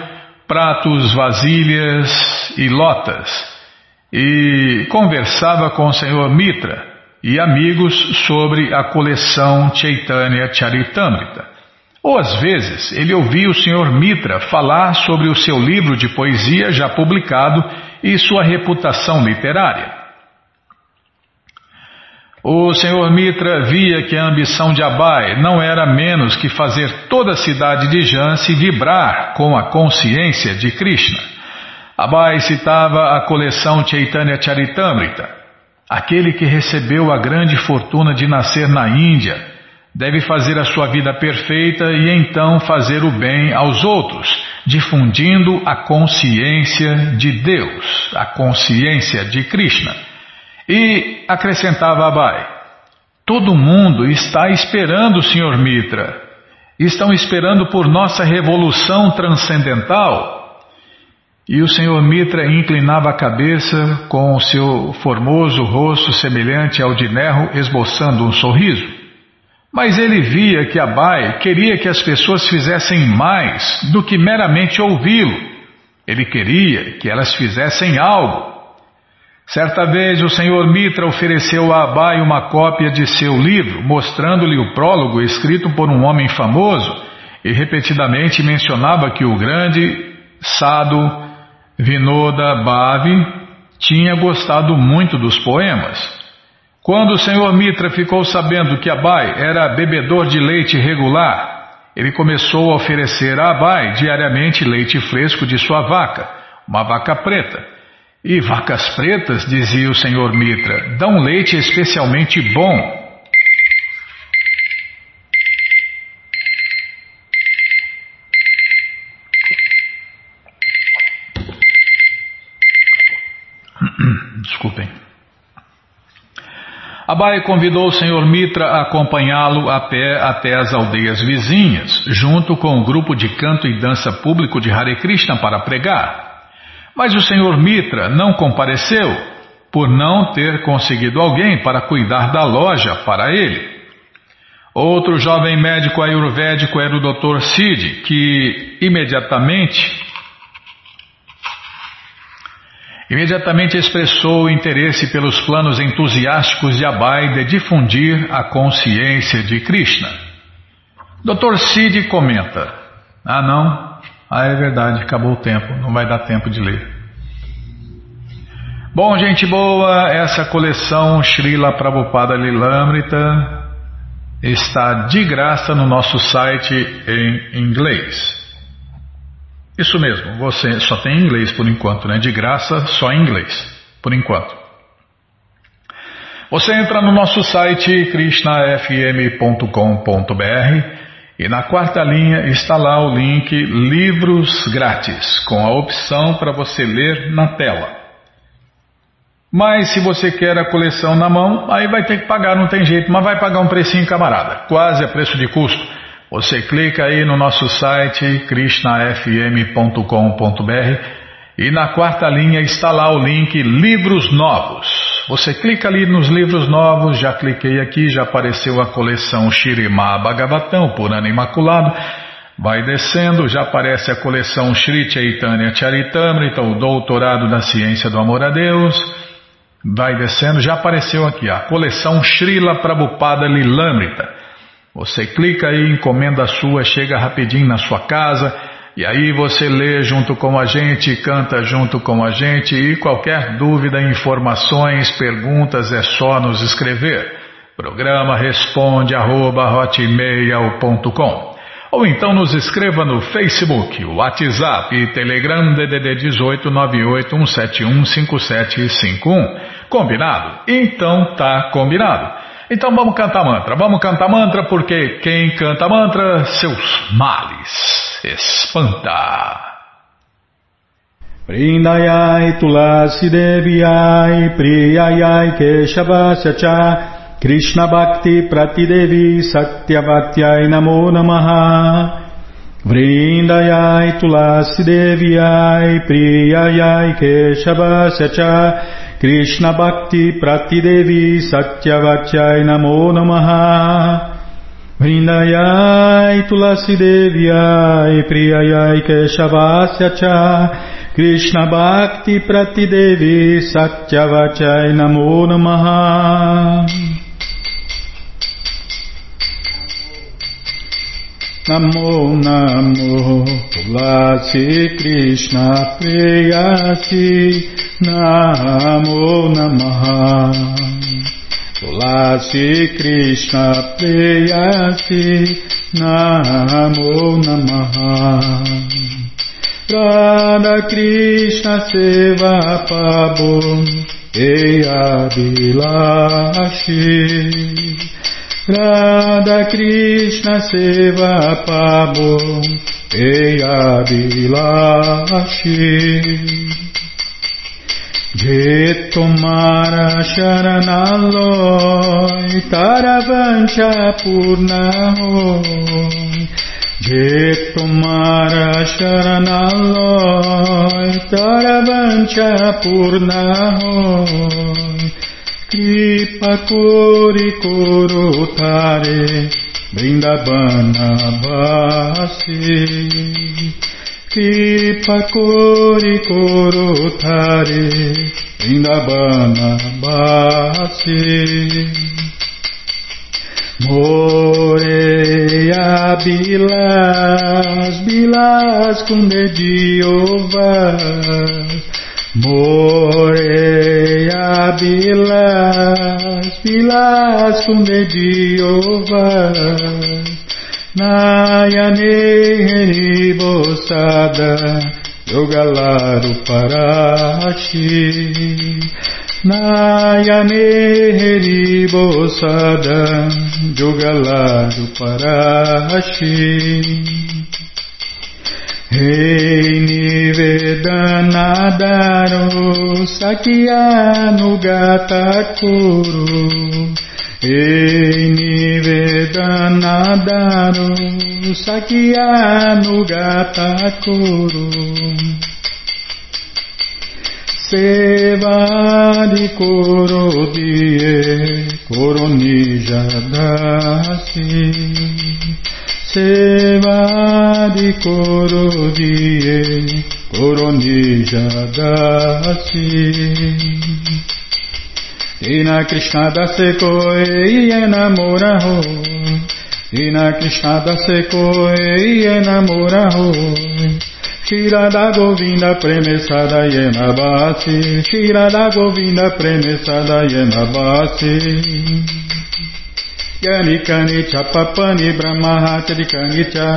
pratos, vasilhas e lotas, e conversava com o senhor Mitra e amigos sobre a coleção Chaitanya Charitamrita. Ou às vezes ele ouvia o Sr. Mitra falar sobre o seu livro de poesia já publicado e sua reputação literária. O Sr. Mitra via que a ambição de Abai não era menos que fazer toda a cidade de Jansi vibrar com a consciência de Krishna. Abai citava a coleção Chaitanya Charitamrita, Aquele que recebeu a grande fortuna de nascer na Índia deve fazer a sua vida perfeita e então fazer o bem aos outros, difundindo a consciência de Deus, a consciência de Krishna. E acrescentava Abai: Todo mundo está esperando Sr. Mitra. Estão esperando por nossa revolução transcendental. E o senhor Mitra inclinava a cabeça com o seu formoso rosto semelhante ao de Nerro, esboçando um sorriso. Mas ele via que Abai queria que as pessoas fizessem mais do que meramente ouvi-lo. Ele queria que elas fizessem algo. Certa vez o senhor Mitra ofereceu a Abai uma cópia de seu livro, mostrando-lhe o prólogo escrito por um homem famoso, e repetidamente mencionava que o grande Sado Vinoda Bhavi tinha gostado muito dos poemas. Quando o senhor Mitra ficou sabendo que Abai era bebedor de leite regular, ele começou a oferecer a Abai diariamente leite fresco de sua vaca, uma vaca preta. E vacas pretas, dizia o senhor Mitra, dão leite especialmente bom. Desculpem. Abai convidou o senhor Mitra a acompanhá-lo a pé até as aldeias vizinhas, junto com o um grupo de canto e dança público de Hare Krishna para pregar. Mas o senhor Mitra não compareceu por não ter conseguido alguém para cuidar da loja para ele. Outro jovem médico ayurvédico era o Dr. Sid, que imediatamente Imediatamente expressou interesse pelos planos entusiásticos de Abai de difundir a consciência de Krishna. Dr. Sid comenta: Ah, não? Ah, é verdade, acabou o tempo, não vai dar tempo de ler. Bom, gente boa, essa coleção Srila Prabhupada Lilamrita está de graça no nosso site em inglês. Isso mesmo, você só tem inglês por enquanto, né? De graça, só inglês, por enquanto. Você entra no nosso site krishnafm.com.br e na quarta linha está lá o link Livros Grátis, com a opção para você ler na tela. Mas se você quer a coleção na mão, aí vai ter que pagar, não tem jeito, mas vai pagar um precinho camarada, quase a preço de custo. Você clica aí no nosso site krishnafm.com.br
E na quarta linha está lá o link Livros Novos. Você clica ali nos livros novos, já cliquei aqui, já apareceu a coleção Shirimá Bhagavatam, por ano imaculado. Vai descendo, já aparece a coleção Sri Chaitanya Charitamrita, o Doutorado da Ciência do Amor a Deus. Vai descendo, já apareceu aqui a coleção Srila Prabhupada Lilamrita. Você clica aí, encomenda sua, chega rapidinho na sua casa e aí você lê junto com a gente, canta junto com a gente e qualquer dúvida, informações, perguntas é só nos escrever. Programa responde arroba, ou então nos escreva no Facebook, WhatsApp e Telegram DDD 18 981715751. Combinado? Então tá combinado. Então vamos cantar mantra. Vamos cantar mantra porque quem canta mantra, seus males espanta.
Vrindayai Tulasi Deviai Priyayai Keshavasya Krishna Bhakti Pratidevi Satyavatyai Namo Namaha Vrindayai Tulasi Deviai Priyayai Cha Krishna Bhakti Pratidevi Satyavatyai Namo Namaha. Vrindayai Tulasi Deviai Priyayai Cha Namo Namo Tulasi Krishna Preyasi Namo Namaha Tulasi Krishna Preyasi Namo Namaha Radha Krishna Seva Pabon Eya Bilashi Radha Krishna Seva Pabo Eya Bilashi. De tomara sharanaloy Taravancha Purnahoy De tomara sharanaloy Taravancha Purnahoy Kripa Kori Korotare Vrindavana Vasi. Kripa Kori Korotare Vrindavana Vasi. Moreia Bilas, Bilas com dedinho Moreia bilas, bilas kunde diovas, Nayane heribosada, Yogalaru parashi. Nayane heribosada, Yogalaru parashi. Rei Nivedanadaro Sakyanugatakuru Rei Nivedanadaro Sakyanugatakuru Sevadi Korodie Koronijadasi Seva di Koro Die Koronija Dasi Krishna Dase Koe Enamora Ho Dina Krishna Dase Koe Enamora Ho Shira da Govinda Premesada Yena Basi Shira da Govinda Premesada Yena Yani kani chapapani brahmahachari kani cha.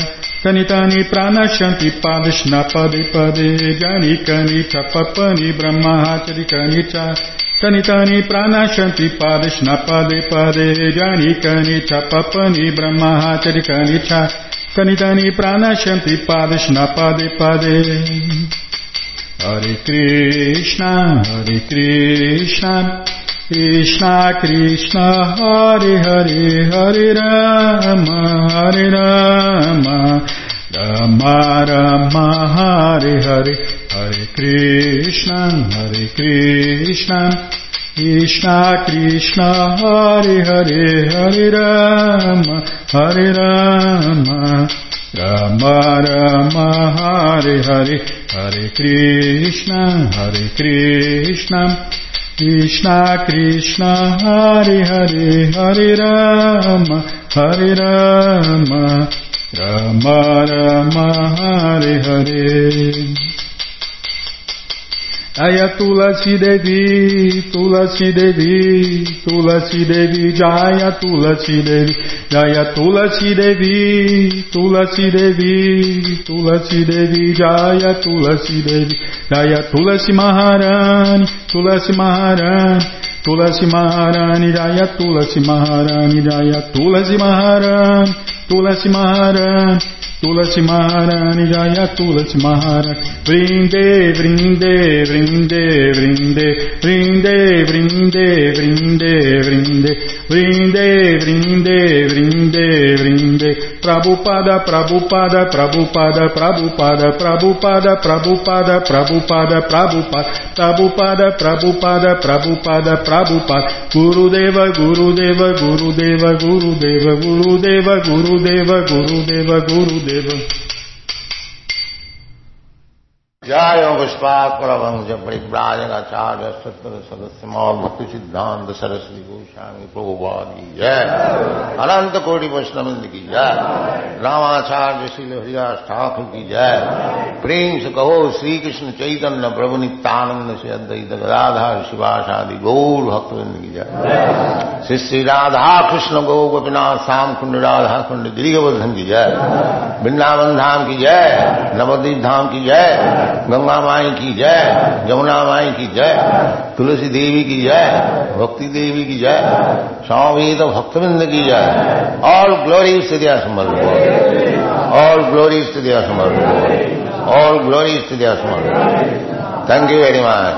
Kanitani pranashanti padishna pade pade Gani kani chapapani brahmahachari kani cha. Kanitani pranashanti padishna pade pade Gani kani chapapani brahmahachari kani cha. Kanitani pranashanti padishna pade pade Hare Krishna, Hare Krishna Krishna Krishna Hare Hare Hare Rama Hare Rama. Rama Rama Hare Hare Hare Krishna Hare Krishna. Krishna Krishna Hare Hare Hare Rama Hare Rama. Rama Rama Hare Hare Hare Krishna Hare Krishna Krishna Krishna Hari Hari Hari Rama Hari Rama Rama Rama Hari Hari. Aya Tulasi Devi, Tulasi Devi, Tulasi Devi, Jaya Tulasi Devi, Jaya Tulasi Devi, Tulasi Devi, Tulasi Devi, Jaya Tulasi Devi, Jaya Tulasi Maharani, Tulasi Maharani, Tulasi Maharani, Jaya Tulasi Maharani, Jaya Tulasi Maharani. Maharani, Tulasi Maharani, Tulasi Maharani Jaya Tulasi Maharani. Vrinde Vrinde Vrinde Vrinde. Vrinde Vrinde Vrinde Vrinde. Vrinde Vrinde Vrinde Vrinde. Prabhupada Prabhupada Prabhupada Prabhupada Prabhupada Prabhupada Prabhupada Prabhupada. Prabhupada Prabhupada Prabhupada Prabhupada. Gurudeva Gurudeva Gurudeva Gurudeva Gurudeva Gurudeva Gurudeva Gurudeva Deva.
जय पुष्पाकर वंश परिव्राजकाचार्य सत्र सदस्य मौल भक्ति सिद्धांत सरस्वती गोस्वामी प्रभुवाद की जय अनंत कोटि वैष्णविंद की जय रामाचार्य श्री हरिदास ठाकुर की जय प्रेम से कहो श्री कृष्ण चैतन्य प्रभु नित्यानंद से अद्वैत गदाधार शिवाशादि गौर भक्तविंद की जय श्री श्री राधा कृष्ण गौ गोपीनाथ श्याम कुंड राधा कुंड गिरिवर्धन की जय वृंदावन धाम की जय नवदीप धाम की जय गंगा माई की जय जमुना माई की जय, तुलसी देवी की जय, भक्ति देवी की जय, स्वामी तो भक्तविंद की जय। ऑल ग्लोरी स्थितिया समर्थ ऑल ग्लोरी स्थितिया समर्थ और ग्लोरी स्थितिया समर्थ थैंक यू वेरी मच.